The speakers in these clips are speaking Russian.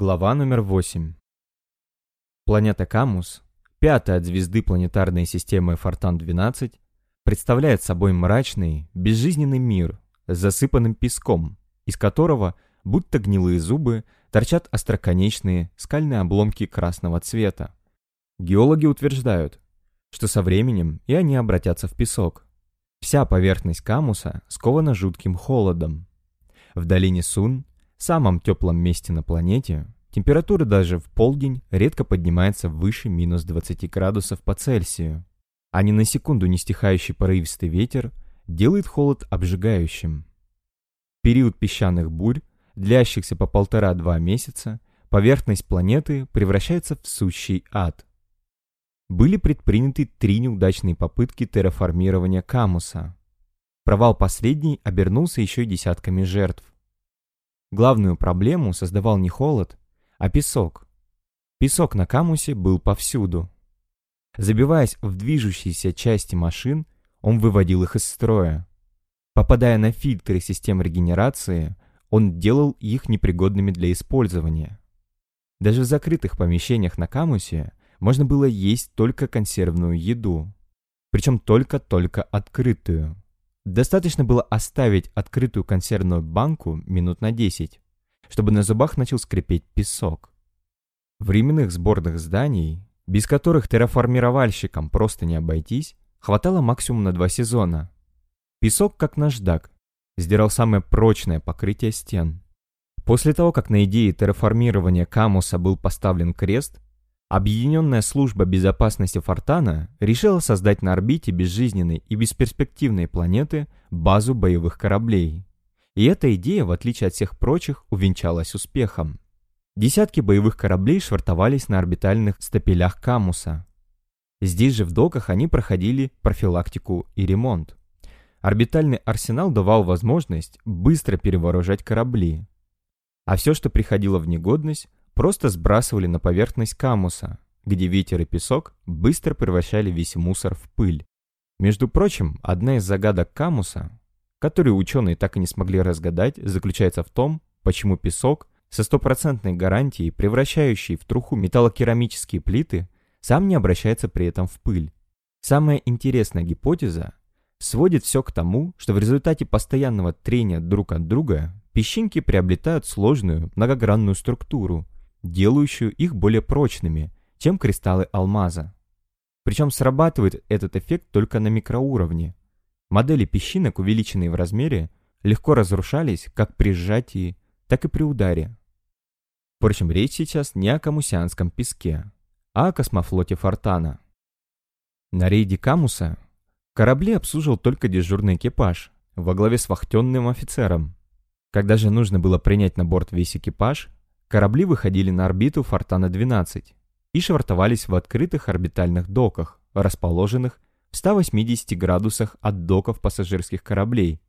Глава номер 8. Планета Камус, пятая от звезды планетарной системы Фортан-12, представляет собой мрачный, безжизненный мир с засыпанным песком, из которого, будто гнилые зубы, торчат остроконечные скальные обломки красного цвета. Геологи утверждают, что со временем и они обратятся в песок. Вся поверхность Камуса скована жутким холодом. В долине Сун самом теплом месте на планете температура даже в полдень редко поднимается выше минус 20 градусов по Цельсию, а ни на секунду не стихающий порывистый ветер делает холод обжигающим. Период песчаных бурь, длящихся по полтора-два месяца, поверхность планеты превращается в сущий ад. Были предприняты три неудачные попытки терраформирования Камуса. Провал последней обернулся еще и десятками жертв. Главную проблему создавал не холод, а песок. Песок на камусе был повсюду. Забиваясь в движущиеся части машин, он выводил их из строя. Попадая на фильтры систем регенерации, он делал их непригодными для использования. Даже в закрытых помещениях на камусе можно было есть только консервную еду. Причем только-только открытую. Достаточно было оставить открытую консервную банку минут на 10, чтобы на зубах начал скрипеть песок. Временных сборных зданий, без которых терраформировальщикам просто не обойтись, хватало максимум на два сезона. Песок, как наждак, сдирал самое прочное покрытие стен. После того, как на идее терраформирования Камуса был поставлен крест, Объединенная служба безопасности Фортана решила создать на орбите безжизненной и бесперспективной планеты базу боевых кораблей. И эта идея, в отличие от всех прочих, увенчалась успехом. Десятки боевых кораблей швартовались на орбитальных стапелях Камуса. Здесь же в доках они проходили профилактику и ремонт. Орбитальный арсенал давал возможность быстро перевооружать корабли. А все, что приходило в негодность, просто сбрасывали на поверхность камуса, где ветер и песок быстро превращали весь мусор в пыль. Между прочим, одна из загадок камуса, которую ученые так и не смогли разгадать, заключается в том, почему песок со стопроцентной гарантией, превращающий в труху металлокерамические плиты, сам не обращается при этом в пыль. Самая интересная гипотеза сводит все к тому, что в результате постоянного трения друг от друга песчинки приобретают сложную многогранную структуру, делающую их более прочными, чем кристаллы алмаза. Причем срабатывает этот эффект только на микроуровне. Модели песчинок, увеличенные в размере, легко разрушались как при сжатии, так и при ударе. Впрочем, речь сейчас не о камусианском песке, а о космофлоте Фортана. На рейде Камуса корабли обслуживал только дежурный экипаж во главе с вахтенным офицером. Когда же нужно было принять на борт весь экипаж, Корабли выходили на орбиту Фортана-12 и швартовались в открытых орбитальных доках, расположенных в 180 градусах от доков пассажирских кораблей.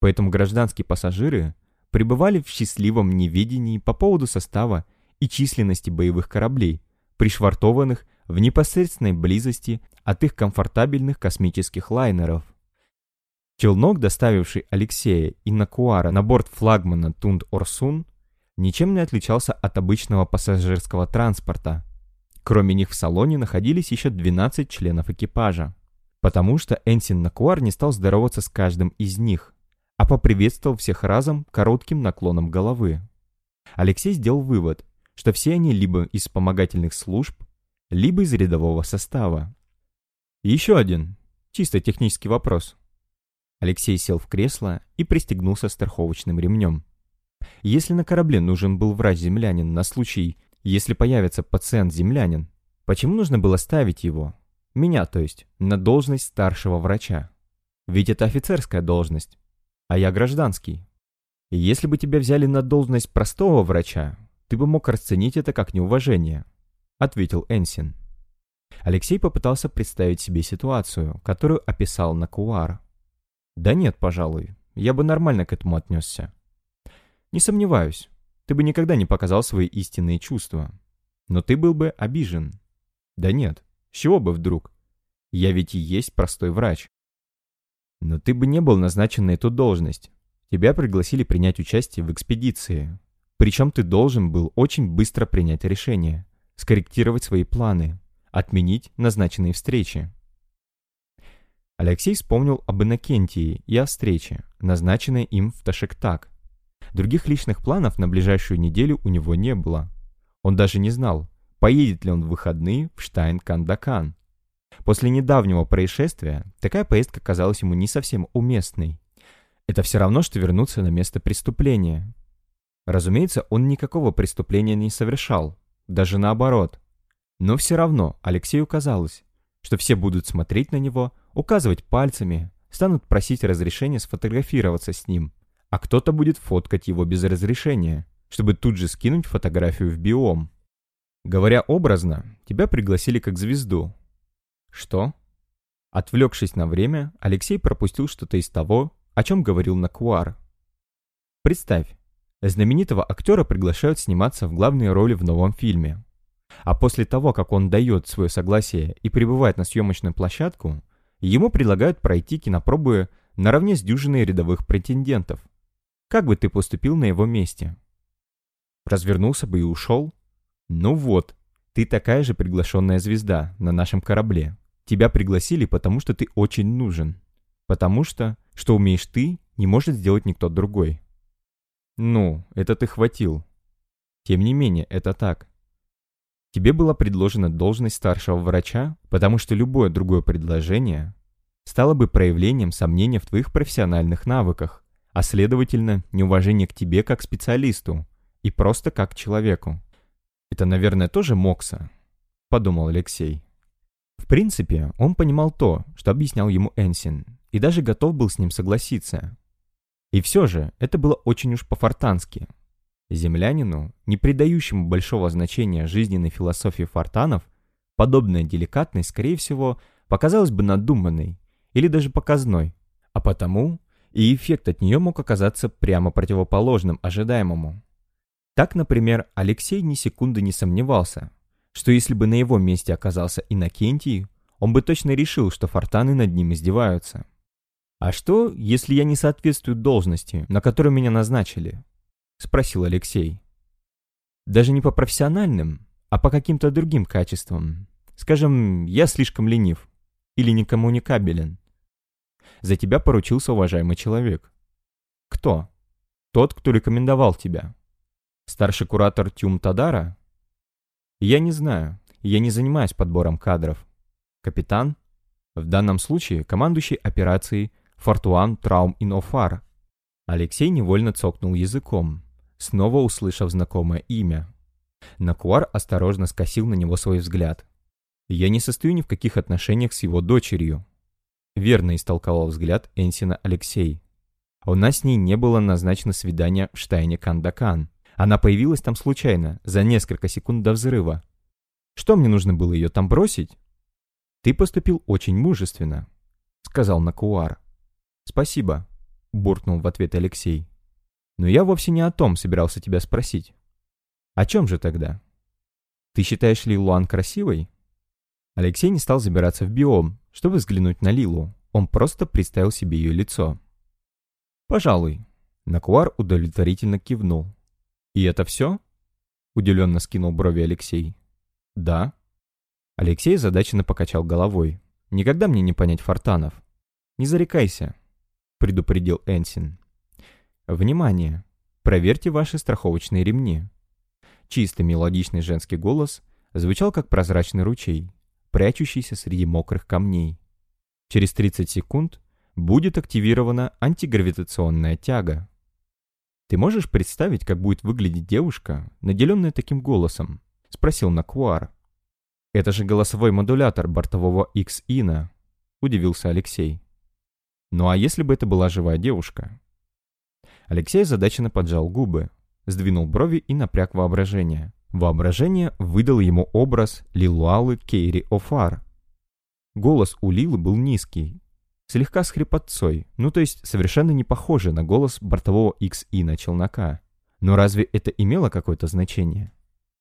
Поэтому гражданские пассажиры пребывали в счастливом неведении по поводу состава и численности боевых кораблей, пришвартованных в непосредственной близости от их комфортабельных космических лайнеров. Челнок, доставивший Алексея и Накуара на борт флагмана Тунд-Орсун, ничем не отличался от обычного пассажирского транспорта. Кроме них в салоне находились еще 12 членов экипажа. Потому что Энсин Накуар не стал здороваться с каждым из них, а поприветствовал всех разом коротким наклоном головы. Алексей сделал вывод, что все они либо из вспомогательных служб, либо из рядового состава. Еще один, чисто технический вопрос. Алексей сел в кресло и пристегнулся страховочным ремнем. Если на корабле нужен был врач-землянин на случай, если появится пациент-землянин, почему нужно было ставить его, меня то есть, на должность старшего врача? Ведь это офицерская должность, а я гражданский. И если бы тебя взяли на должность простого врача, ты бы мог расценить это как неуважение, ответил Энсин. Алексей попытался представить себе ситуацию, которую описал Накуар. Да нет, пожалуй, я бы нормально к этому отнесся. Не сомневаюсь, ты бы никогда не показал свои истинные чувства. Но ты был бы обижен. Да нет, с чего бы вдруг? Я ведь и есть простой врач. Но ты бы не был назначен на эту должность. Тебя пригласили принять участие в экспедиции. Причем ты должен был очень быстро принять решение, скорректировать свои планы, отменить назначенные встречи. Алексей вспомнил об Иннокентии и о встрече, назначенной им в Ташектак. Других личных планов на ближайшую неделю у него не было. Он даже не знал, поедет ли он в выходные в Штайн-Кандакан. После недавнего происшествия такая поездка казалась ему не совсем уместной. Это все равно, что вернуться на место преступления. Разумеется, он никакого преступления не совершал, даже наоборот. Но все равно Алексею казалось, что все будут смотреть на него, указывать пальцами, станут просить разрешения сфотографироваться с ним, а кто-то будет фоткать его без разрешения, чтобы тут же скинуть фотографию в биом. Говоря образно, тебя пригласили как звезду. Что? Отвлекшись на время, Алексей пропустил что-то из того, о чем говорил Накуар. Представь, знаменитого актера приглашают сниматься в главной роли в новом фильме. А после того, как он дает свое согласие и прибывает на съемочную площадку, ему предлагают пройти кинопробы наравне с дюжиной рядовых претендентов. Как бы ты поступил на его месте? Развернулся бы и ушел? Ну вот, ты такая же приглашенная звезда на нашем корабле. Тебя пригласили, потому что ты очень нужен. Потому что, что умеешь ты, не может сделать никто другой. Ну, это ты хватил. Тем не менее, это так. Тебе была предложена должность старшего врача, потому что любое другое предложение стало бы проявлением сомнения в твоих профессиональных навыках, а следовательно, неуважение к тебе как специалисту и просто как человеку. Это, наверное, тоже Мокса, подумал Алексей. В принципе, он понимал то, что объяснял ему Энсин, и даже готов был с ним согласиться. И все же, это было очень уж по-фортански – Землянину, не придающему большого значения жизненной философии фортанов, подобная деликатность, скорее всего, показалась бы надуманной или даже показной, а потому и эффект от нее мог оказаться прямо противоположным ожидаемому. Так, например, Алексей ни секунды не сомневался, что если бы на его месте оказался Иннокентий, он бы точно решил, что фортаны над ним издеваются. А что, если я не соответствую должности, на которую меня назначили? спросил Алексей. Даже не по профессиональным, а по каким-то другим качествам. Скажем, я слишком ленив или некоммуникабелен. За тебя поручился уважаемый человек. Кто? Тот, кто рекомендовал тебя. Старший куратор Тюм Тадара? Я не знаю, я не занимаюсь подбором кадров. Капитан? В данном случае командующий операцией Фортуан Траум Инофар. Алексей невольно цокнул языком снова услышав знакомое имя. Накуар осторожно скосил на него свой взгляд. «Я не состою ни в каких отношениях с его дочерью», — верно истолковал взгляд Энсина Алексей. «У нас с ней не было назначено свидание в Штайне Кандакан. Она появилась там случайно, за несколько секунд до взрыва. Что мне нужно было ее там бросить?» «Ты поступил очень мужественно», — сказал Накуар. «Спасибо», — буркнул в ответ Алексей. Но я вовсе не о том собирался тебя спросить. О чем же тогда? Ты считаешь Ли Луан красивой? Алексей не стал забираться в биом, чтобы взглянуть на Лилу. Он просто представил себе ее лицо. «Пожалуй». Накуар удовлетворительно кивнул. «И это все?» Удивленно скинул брови Алексей. «Да». Алексей задаченно покачал головой. «Никогда мне не понять фортанов». «Не зарекайся», — предупредил Энсин. Внимание! Проверьте ваши страховочные ремни. Чистый мелодичный женский голос звучал как прозрачный ручей, прячущийся среди мокрых камней. Через 30 секунд будет активирована антигравитационная тяга. «Ты можешь представить, как будет выглядеть девушка, наделенная таким голосом?» — спросил Накуар. «Это же голосовой модулятор бортового X-Ина», — удивился Алексей. «Ну а если бы это была живая девушка?» Алексей задаченно поджал губы, сдвинул брови и напряг воображение. Воображение выдало ему образ Лилуалы Кейри Офар. Голос у Лилы был низкий, слегка с хрипотцой, ну то есть совершенно не похожий на голос бортового XI на челнока. Но разве это имело какое-то значение?